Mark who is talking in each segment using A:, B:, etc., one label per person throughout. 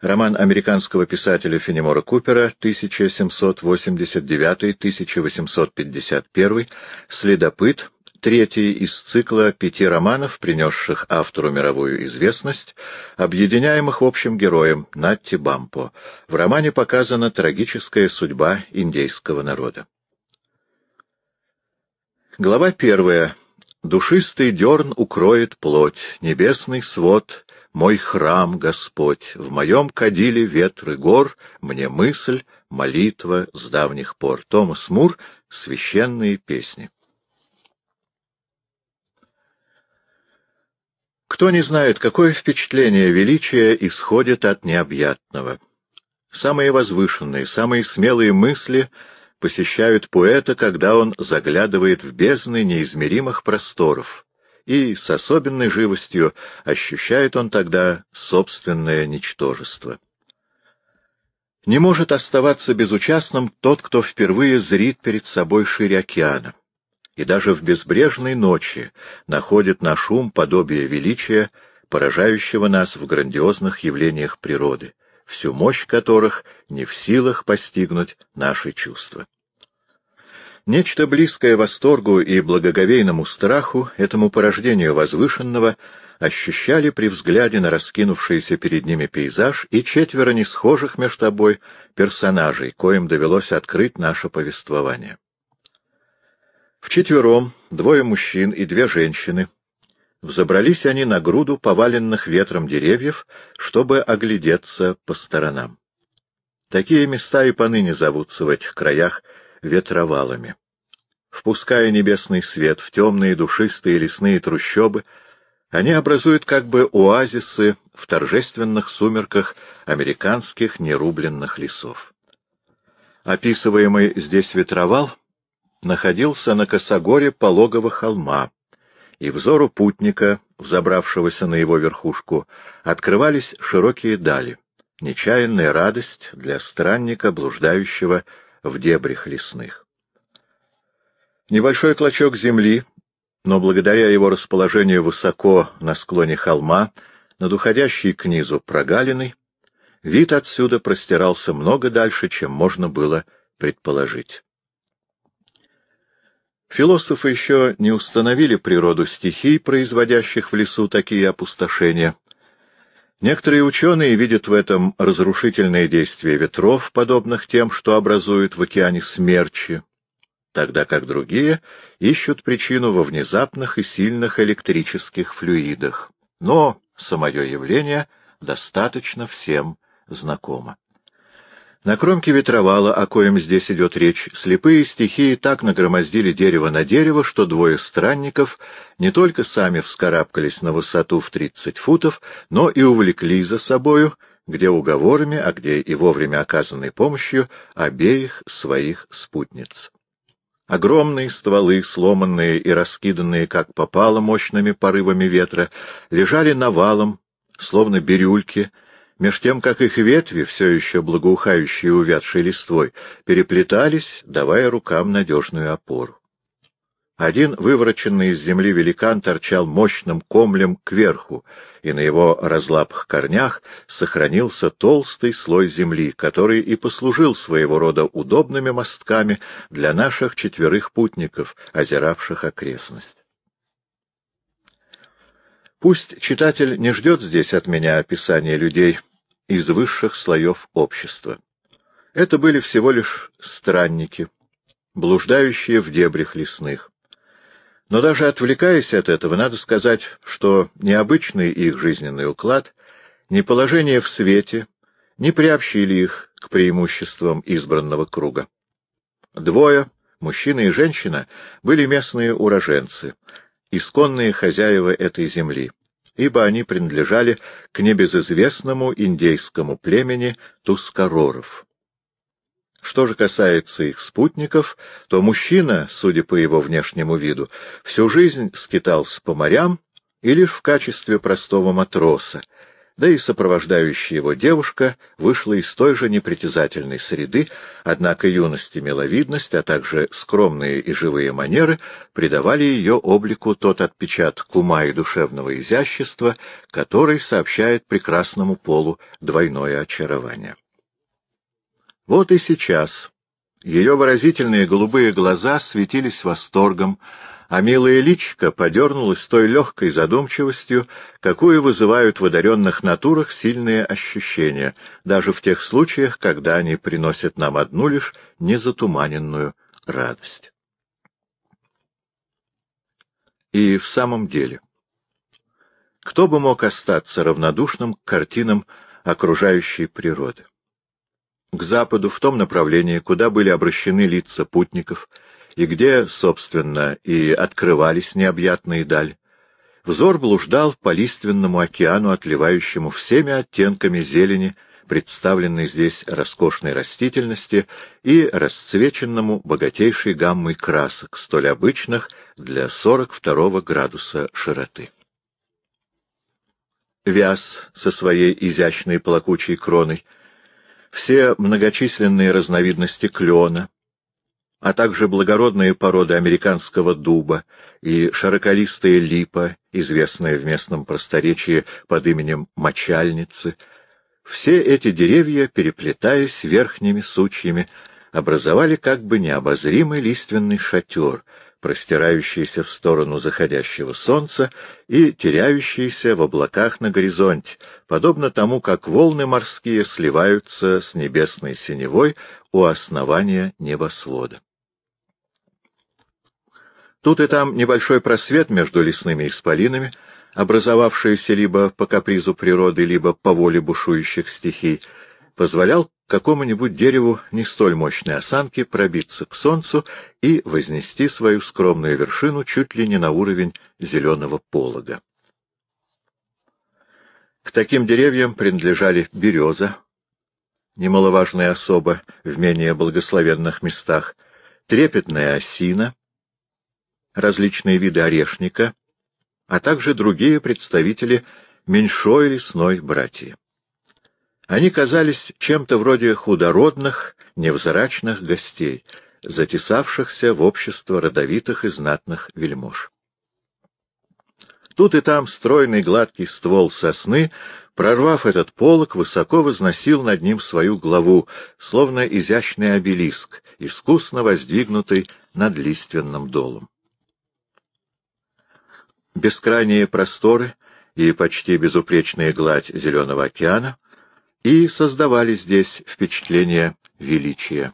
A: Роман американского писателя Фенемора Купера 1789-1851 «Следопыт», третий из цикла пяти романов, принесших автору мировую известность, объединяемых общим героем Натти Бампо. В романе показана трагическая судьба индейского народа. Глава первая. Душистый дерн укроет плоть, небесный свод — мой храм, Господь, в моем кадиле ветры гор, мне мысль, молитва с давних пор. Томас Мур, священные песни. Кто не знает, какое впечатление величия исходит от необъятного. Самые возвышенные, самые смелые мысли — посещают поэта, когда он заглядывает в бездны неизмеримых просторов, и с особенной живостью ощущает он тогда собственное ничтожество. Не может оставаться безучастным тот, кто впервые зрит перед собой шире океана, и даже в безбрежной ночи находит на шум подобие величия, поражающего нас в грандиозных явлениях природы, всю мощь которых не в силах постигнуть наши чувства. Нечто близкое восторгу и благоговейному страху, этому порождению возвышенного, ощущали при взгляде на раскинувшийся перед ними пейзаж и четверо несхожих между собой персонажей, коим довелось открыть наше повествование. Вчетвером, двое мужчин и две женщины, взобрались они на груду поваленных ветром деревьев, чтобы оглядеться по сторонам. Такие места и поныне зовутся в этих краях ветровалами. Впуская небесный свет в темные душистые лесные трущобы, они образуют как бы оазисы в торжественных сумерках американских нерубленных лесов. Описываемый здесь ветровал находился на косогоре пологого холма, и взору путника, взобравшегося на его верхушку, открывались широкие дали, нечаянная радость для странника, блуждающего в дебрях лесных. Небольшой клочок земли, но благодаря его расположению высоко на склоне холма, над уходящей к низу прогалиной, вид отсюда простирался много дальше, чем можно было предположить. Философы еще не установили природу стихий, производящих в лесу такие опустошения. Некоторые ученые видят в этом разрушительные действия ветров, подобных тем, что образуют в океане смерчи, тогда как другие ищут причину во внезапных и сильных электрических флюидах. Но самое явление достаточно всем знакомо. На кромке ветровала, о коем здесь идет речь, слепые стихии так нагромоздили дерево на дерево, что двое странников не только сами вскарабкались на высоту в тридцать футов, но и увлекли за собою, где уговорами, а где и вовремя оказанной помощью, обеих своих спутниц. Огромные стволы, сломанные и раскиданные, как попало, мощными порывами ветра, лежали навалом, словно бирюльки, меж тем, как их ветви, все еще благоухающие увядшей листвой, переплетались, давая рукам надежную опору. Один вывороченный из земли великан торчал мощным комлем кверху, и на его разлапых корнях сохранился толстый слой земли, который и послужил своего рода удобными мостками для наших четверых путников, озиравших окрестность. Пусть читатель не ждет здесь от меня описания людей, из высших слоев общества. Это были всего лишь странники, блуждающие в дебрях лесных. Но даже отвлекаясь от этого, надо сказать, что необычный их жизненный уклад, ни положение в свете, не приобщили их к преимуществам избранного круга. Двое, мужчина и женщина, были местные уроженцы, исконные хозяева этой земли ибо они принадлежали к небезызвестному индейскому племени Тускароров. Что же касается их спутников, то мужчина, судя по его внешнему виду, всю жизнь скитался по морям и лишь в качестве простого матроса, да и сопровождающая его девушка вышла из той же непритязательной среды, однако юность и миловидность, а также скромные и живые манеры придавали ее облику тот отпечаток ума и душевного изящества, который сообщает прекрасному полу двойное очарование. Вот и сейчас ее выразительные голубые глаза светились восторгом, а милая личка подернулась той легкой задумчивостью, какую вызывают в одаренных натурах сильные ощущения, даже в тех случаях, когда они приносят нам одну лишь незатуманенную радость. И в самом деле, кто бы мог остаться равнодушным к картинам окружающей природы? К западу, в том направлении, куда были обращены лица путников — и где, собственно, и открывались необъятные даль, взор блуждал по лиственному океану, отливающему всеми оттенками зелени, представленной здесь роскошной растительности и расцвеченному богатейшей гаммой красок, столь обычных для 42 градуса широты. Вяз со своей изящной плакучей кроной, все многочисленные разновидности клена, а также благородные породы американского дуба и широколистая липа, известная в местном просторечии под именем мочальницы, все эти деревья, переплетаясь верхними сучьями, образовали как бы необозримый лиственный шатер, простирающийся в сторону заходящего солнца и теряющийся в облаках на горизонте, подобно тому, как волны морские сливаются с небесной синевой у основания небосвода. Тут и там небольшой просвет между лесными исполинами, образовавшийся либо по капризу природы, либо по воле бушующих стихий, позволял какому-нибудь дереву не столь мощной осанки пробиться к солнцу и вознести свою скромную вершину чуть ли не на уровень зеленого полога. К таким деревьям принадлежали береза, немаловажная особа в менее благословенных местах, трепетная осина, различные виды орешника, а также другие представители меньшой лесной братьи. Они казались чем-то вроде худородных, невзрачных гостей, затесавшихся в общество родовитых и знатных вельмож. Тут и там стройный гладкий ствол сосны, прорвав этот полог, высоко возносил над ним свою главу, словно изящный обелиск, искусно воздвигнутый над лиственным долом бескрайние просторы и почти безупречная гладь Зеленого океана и создавали здесь впечатление величия.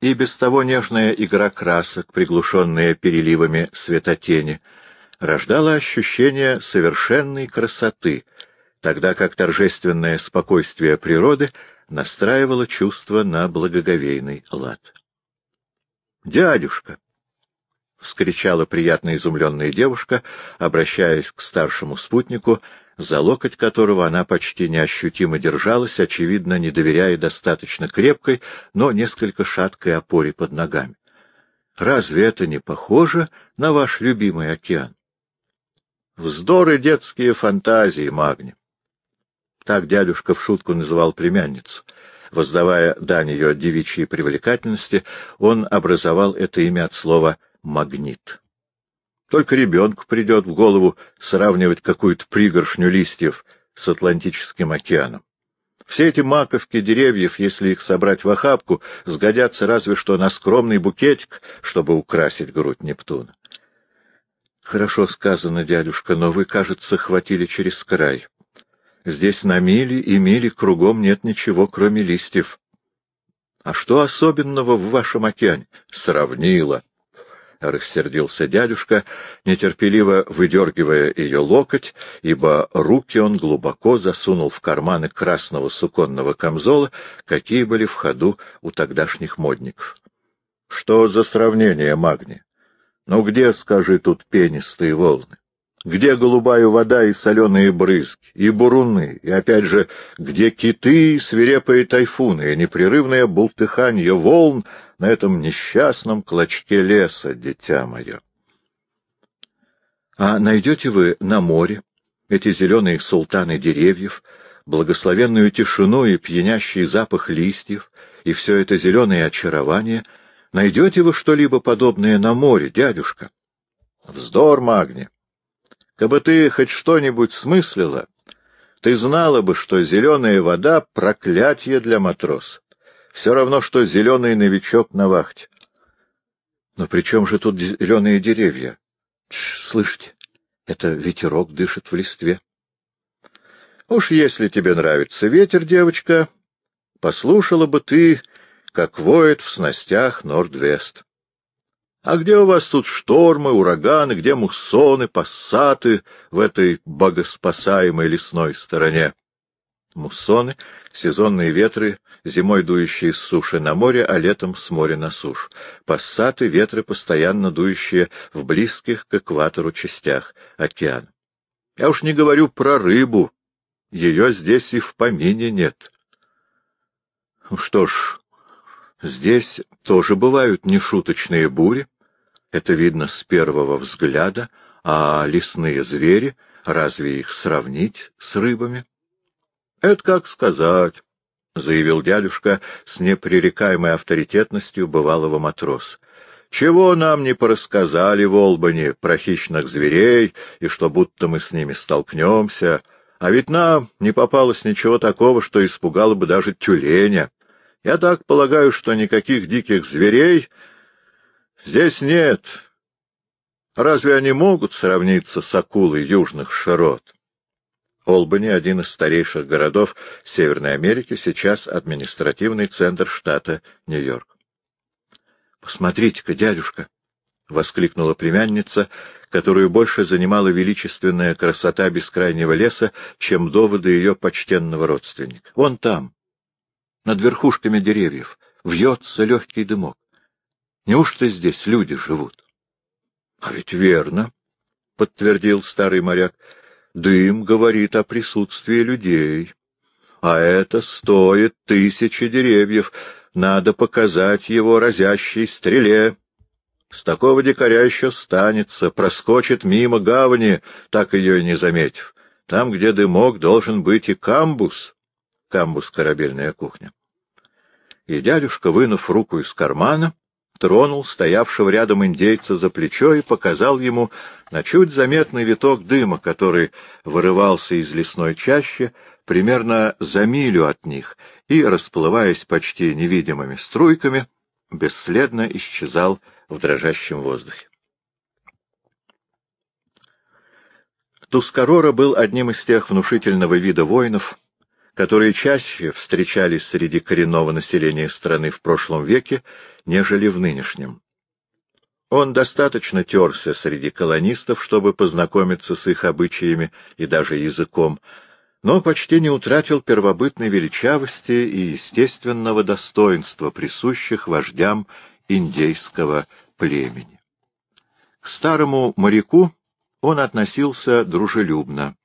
A: И без того нежная игра красок, приглушенная переливами светотени, рождала ощущение совершенной красоты, тогда как торжественное спокойствие природы настраивало чувство на благоговейный лад. «Дядюшка!» — вскричала приятно изумленная девушка, обращаясь к старшему спутнику, за локоть которого она почти неощутимо держалась, очевидно, не доверяя достаточно крепкой, но несколько шаткой опоре под ногами. «Разве это не похоже на ваш любимый океан?» «Вздоры детские фантазии, Магни!» Так дядюшка в шутку называл племянницу. Воздавая дань ее девичьей привлекательности, он образовал это имя от слова «девичья» магнит. Только ребенку придет в голову сравнивать какую-то пригоршню листьев с Атлантическим океаном. Все эти маковки деревьев, если их собрать в охапку, сгодятся разве что на скромный букетик, чтобы украсить грудь Нептуна. Хорошо сказано, дядюшка, но вы, кажется, хватили через край. Здесь на мили и мили кругом нет ничего, кроме листьев. А что особенного в вашем океане? Сравнила. — рассердился дядюшка, нетерпеливо выдергивая ее локоть, ибо руки он глубоко засунул в карманы красного суконного камзола, какие были в ходу у тогдашних модников. — Что за сравнение, Магни? Ну где, скажи, тут пенистые волны? Где голубая вода и соленые брызги, и буруны, и, опять же, где киты свирепые тайфуны, и непрерывное бултыханье волн на этом несчастном клочке леса, дитя мое. — А найдете вы на море эти зеленые султаны деревьев, благословенную тишину и пьянящий запах листьев, и все это зеленое очарование, найдете вы что-либо подобное на море, дядюшка? Вздор, Магни! Кабы ты хоть что-нибудь смыслила, ты знала бы, что зеленая вода — проклятие для матрос. Все равно, что зеленый новичок на вахте. Но при чем же тут зеленые деревья? Тш, слышите, это ветерок дышит в листве. Уж если тебе нравится ветер, девочка, послушала бы ты, как воет в снастях Норд-Вест. А где у вас тут штормы, ураганы, где муссоны, пассаты в этой богоспасаемой лесной стороне? Муссоны — сезонные ветры, зимой дующие с суши на море, а летом с моря на сушу. Пассаты — ветры, постоянно дующие в близких к экватору частях океана. Я уж не говорю про рыбу. Ее здесь и в помине нет. Что ж, Здесь тоже бывают нешуточные бури, это видно с первого взгляда, а лесные звери, разве их сравнить с рыбами? — Это как сказать, — заявил дядюшка с непререкаемой авторитетностью бывалого матроса. — Чего нам не порассказали в Олбани про хищных зверей, и что будто мы с ними столкнемся, а ведь нам не попалось ничего такого, что испугало бы даже тюленя. Я так полагаю, что никаких диких зверей здесь нет. Разве они могут сравниться с акулой южных широт? Олбани, один из старейших городов Северной Америки, сейчас административный центр штата Нью-Йорк. — Посмотрите-ка, дядюшка! — воскликнула племянница, которую больше занимала величественная красота бескрайнего леса, чем доводы ее почтенного родственника. — Вон там, над верхушками деревьев, вьется легкий дымок. Неужто здесь люди живут? — А ведь верно, — подтвердил старый моряк. — Дым говорит о присутствии людей. А это стоит тысячи деревьев. Надо показать его разящей стреле. С такого дикаря еще станется, проскочит мимо гавани, так ее и не заметив. Там, где дымок, должен быть и камбус камбус корабельная кухня. И дядюшка, вынув руку из кармана, тронул стоявшего рядом индейца за плечо и показал ему на чуть заметный виток дыма, который вырывался из лесной чащи примерно за милю от них и, расплываясь почти невидимыми струйками, бесследно исчезал в дрожащем воздухе. Тускарора был одним из тех внушительного вида воинов, которые чаще встречались среди коренного населения страны в прошлом веке, нежели в нынешнем. Он достаточно терся среди колонистов, чтобы познакомиться с их обычаями и даже языком, но почти не утратил первобытной величавости и естественного достоинства, присущих вождям индейского племени. К старому моряку он относился дружелюбно,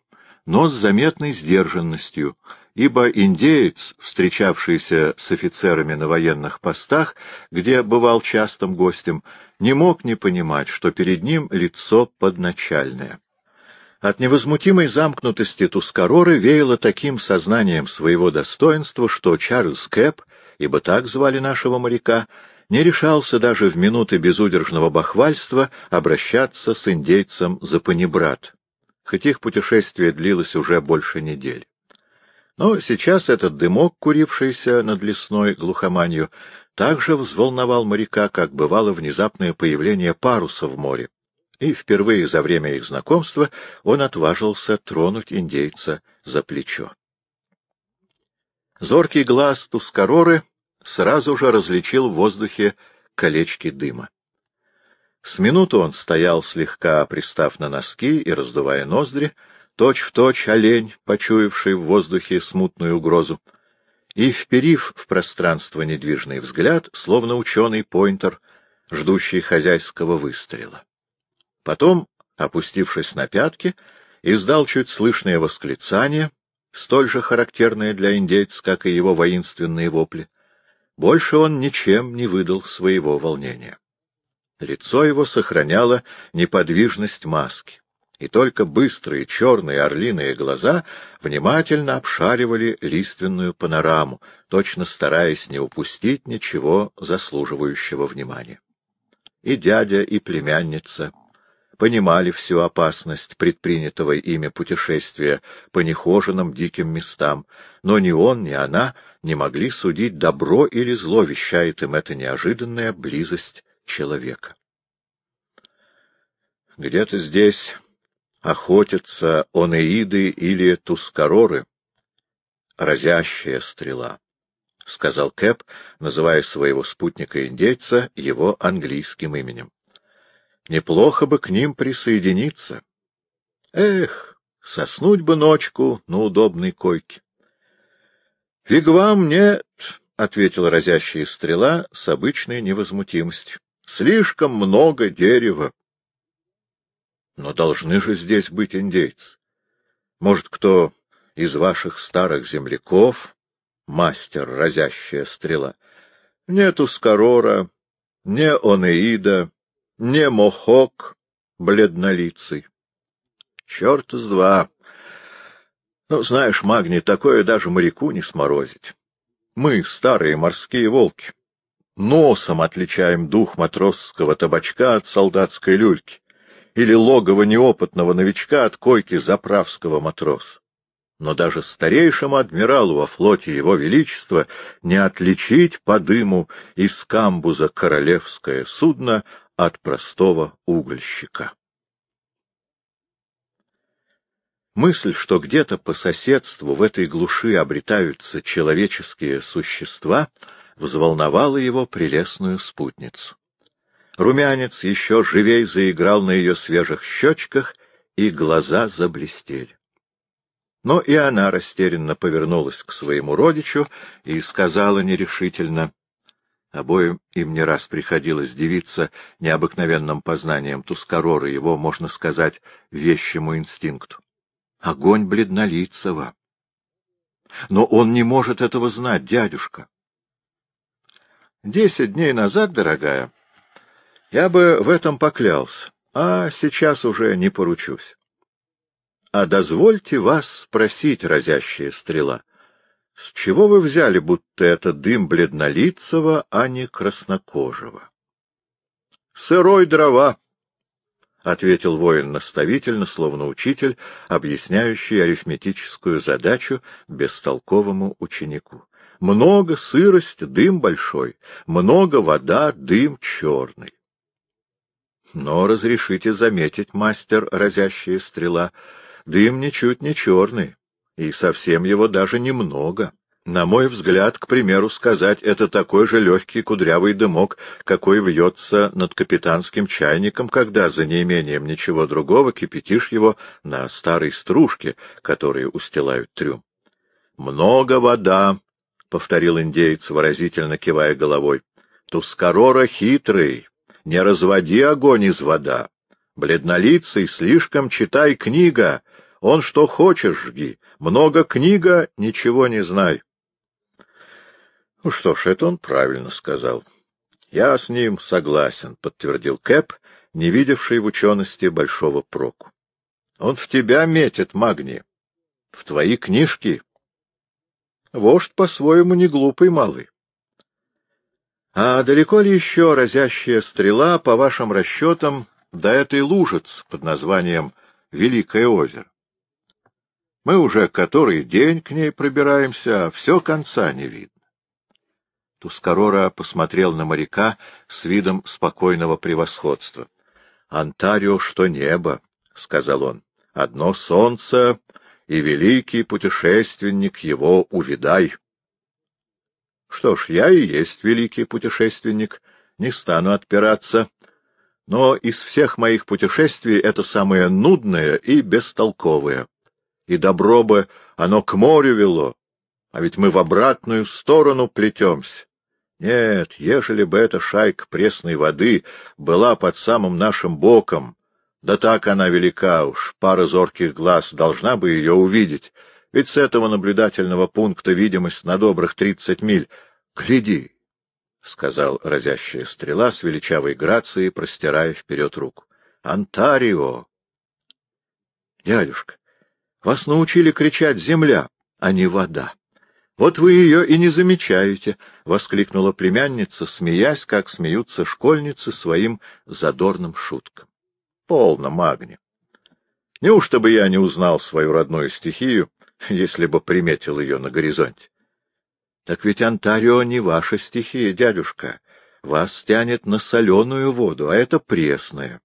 A: но с заметной сдержанностью, ибо индеец, встречавшийся с офицерами на военных постах, где бывал частым гостем, не мог не понимать, что перед ним лицо подначальное. От невозмутимой замкнутости Тускароры веяло таким сознанием своего достоинства, что Чарльз Кэп, ибо так звали нашего моряка, не решался даже в минуты безудержного бахвальства обращаться с индейцем за панибрат, хоть их путешествие длилось уже больше недели. Но сейчас этот дымок, курившийся над лесной глухоманью, также взволновал моряка, как бывало внезапное появление паруса в море. И впервые за время их знакомства он отважился тронуть индейца за плечо. Зоркий глаз Тускароры сразу же различил в воздухе колечки дыма. С минуту он стоял, слегка пристав на носки и раздувая ноздри, точь-в-точь олень, почуявший в воздухе смутную угрозу, и, вперив в пространство недвижный взгляд, словно ученый-пойнтер, ждущий хозяйского выстрела. Потом, опустившись на пятки, издал чуть слышное восклицание, столь же характерное для индейца, как и его воинственные вопли. Больше он ничем не выдал своего волнения. Лицо его сохраняло неподвижность маски. И только быстрые черные орлиные глаза внимательно обшаривали лиственную панораму, точно стараясь не упустить ничего заслуживающего внимания. И дядя, и племянница понимали всю опасность предпринятого ими путешествия по нехоженным диким местам, но ни он, ни она не могли судить, добро или зло вещает им эта неожиданная близость человека. Где-то здесь охотятся онеиды или тускароры, разящая стрела, — сказал Кэп, называя своего спутника-индейца его английским именем. Неплохо бы к ним присоединиться. Эх, соснуть бы ночку на удобной койке. — Вигвам нет, — ответила разящая стрела с обычной невозмутимостью. — Слишком много дерева. Но должны же здесь быть индейцы. Может, кто из ваших старых земляков, мастер разящая стрела? Нету Скорора, не Онеида, не Мохок бледнолицый. Черт с два. Ну, знаешь, Магни, такое даже моряку не сморозить. Мы, старые морские волки, носом отличаем дух матросского табачка от солдатской люльки или логово неопытного новичка от койки заправского матроса. Но даже старейшему адмиралу во флоте его величества не отличить по дыму из камбуза королевское судно от простого угольщика. Мысль, что где-то по соседству в этой глуши обретаются человеческие существа, взволновала его прелестную спутницу. Румянец еще живей заиграл на ее свежих щечках, и глаза заблестели. Но и она растерянно повернулась к своему родичу и сказала нерешительно, Обоим им не раз приходилось дивиться необыкновенным познанием Тускарора, его, можно сказать, вещему инстинкту. Огонь бледнолицего. Но он не может этого знать, дядюшка. Десять дней назад, дорогая, я бы в этом поклялся, а сейчас уже не поручусь. А дозвольте вас спросить, разящая стрела, — с чего вы взяли, будто это дым бледнолицего, а не краснокожего? — Сырой дрова, — ответил воин наставительно, словно учитель, объясняющий арифметическую задачу бестолковому ученику. Много сырость, дым большой, много вода, дым черный. Но разрешите заметить, мастер, разящая стрела, дым ничуть не черный и совсем его даже немного. На мой взгляд, к примеру сказать, это такой же легкий кудрявый дымок, какой вьется над капитанским чайником, когда за неимением ничего другого кипятишь его на старой стружке, которые устилают трюм. — Много вода, — повторил индеец, выразительно кивая головой. — Тускарора хитрый, не разводи огонь из вода. Бледнолицый, слишком читай книга, он что хочешь жги, много книга, ничего не знай. Ну что ж, это он правильно сказал. Я с ним согласен, подтвердил Кэп, не видевший в учености большого проку. Он в тебя метит, Магни, в твои книжки. Вождь по-своему не глупый малый. А далеко ли еще разящая стрела, по вашим расчетам, до этой лужиц под названием Великое озеро? Мы уже который день к ней пробираемся, а все конца не видно. Тускарора посмотрел на моряка с видом спокойного превосходства. — Антарио, что небо, — сказал он, — одно солнце, и великий путешественник его увидай. Что ж, я и есть великий путешественник, не стану отпираться, но из всех моих путешествий это самое нудное и бестолковое и добро бы оно к морю вело, а ведь мы в обратную сторону плетемся. Нет, ежели бы эта шайка пресной воды была под самым нашим боком, да так она велика уж, пара зорких глаз должна бы ее увидеть, ведь с этого наблюдательного пункта видимость на добрых тридцать миль. Гляди! — сказал разящая стрела с величавой грацией, простирая вперед руку. — Антарио! Дядюшка, вас научили кричать «земля», а не «вода». Вот вы ее и не замечаете, — воскликнула племянница, смеясь, как смеются школьницы своим задорным шуткам. — Полно, Магни. Неужто бы я не узнал свою родную стихию, если бы приметил ее на горизонте? — Так ведь Онтарио не ваша стихия, дядюшка. Вас тянет на соленую воду, а это пресная.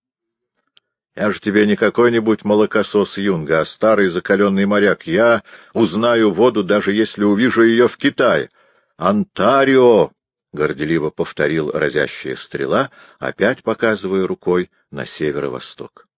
A: Я же тебе не какой-нибудь молокосос Юнга, а старый закаленный моряк. Я узнаю воду, даже если увижу ее в Китае. Онтарио! — горделиво повторил разящая стрела, опять показывая рукой на северо-восток.